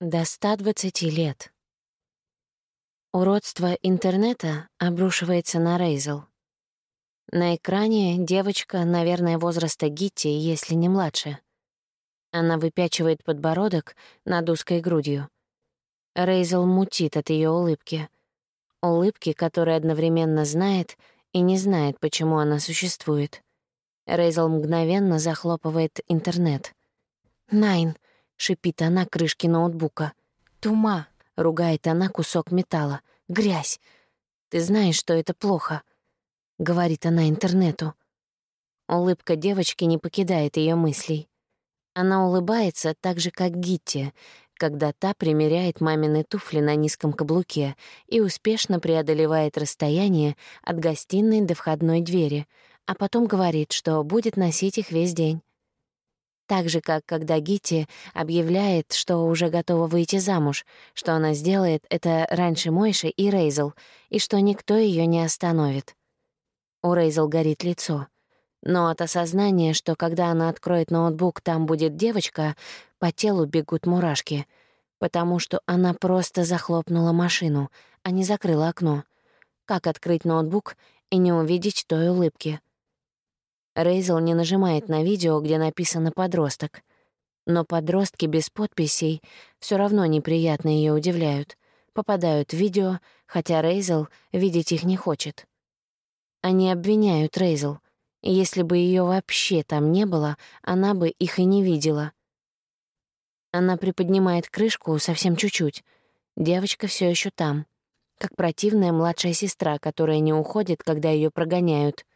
До 120 лет. Уродство интернета обрушивается на Рейзел. На экране девочка, наверное, возраста Гитти, если не младше. Она выпячивает подбородок над узкой грудью. Рейзел мутит от ее улыбки. Улыбки, которая одновременно знает и не знает, почему она существует. Рейзел мгновенно захлопывает интернет. «Найн!» — шипит она крышки ноутбука. «Тума!» — ругает она кусок металла. «Грязь! Ты знаешь, что это плохо!» — говорит она интернету. Улыбка девочки не покидает ее мыслей. Она улыбается так же, как Гитти, когда та примеряет мамины туфли на низком каблуке и успешно преодолевает расстояние от гостиной до входной двери, а потом говорит, что будет носить их весь день. Так же, как когда Гитти объявляет, что уже готова выйти замуж, что она сделает это раньше Мойши и Рейзел, и что никто ее не остановит. У Рейзел горит лицо. Но от осознания, что когда она откроет ноутбук, там будет девочка, по телу бегут мурашки, потому что она просто захлопнула машину, а не закрыла окно. Как открыть ноутбук и не увидеть той улыбки? Рейзел не нажимает на видео, где написано «подросток». Но подростки без подписей все равно неприятно ее удивляют. Попадают в видео, хотя Рейзел видеть их не хочет. Они обвиняют Рейзел. Если бы ее вообще там не было, она бы их и не видела. Она приподнимает крышку совсем чуть-чуть. Девочка все еще там. Как противная младшая сестра, которая не уходит, когда ее прогоняют —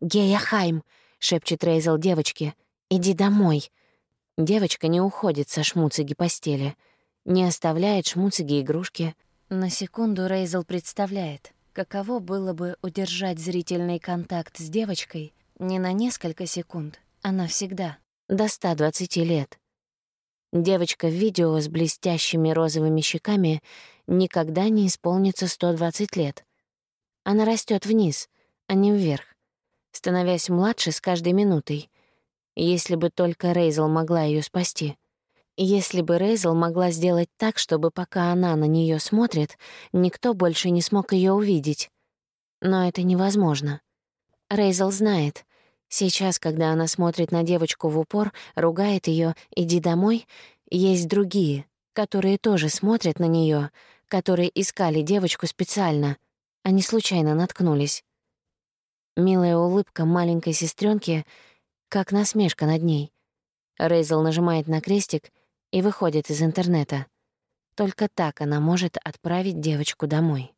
«Гея Хайм!» — шепчет Рейзел девочке. «Иди домой!» Девочка не уходит со шмуциги постели, не оставляет шмуциги игрушки. На секунду Рейзел представляет, каково было бы удержать зрительный контакт с девочкой не на несколько секунд, а навсегда, до 120 лет. Девочка в видео с блестящими розовыми щеками никогда не исполнится 120 лет. Она растет вниз, а не вверх становясь младше с каждой минутой. Если бы только Рейзел могла ее спасти. Если бы Рейзел могла сделать так, чтобы пока она на нее смотрит, никто больше не смог ее увидеть. Но это невозможно. Рейзел знает. Сейчас, когда она смотрит на девочку в упор, ругает ее «иди домой», есть другие, которые тоже смотрят на нее, которые искали девочку специально. Они случайно наткнулись. Милая улыбка маленькой сестренки, как насмешка над ней. Рейзел нажимает на крестик и выходит из интернета. Только так она может отправить девочку домой.